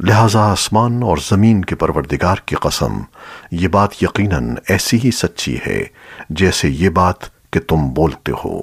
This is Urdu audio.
لہذا آسمان اور زمین کے پروردگار کی قسم، یہ بات یقیناً ایسی ہی سچی ہے جیسے یہ بات کہ تم بولتے ہو۔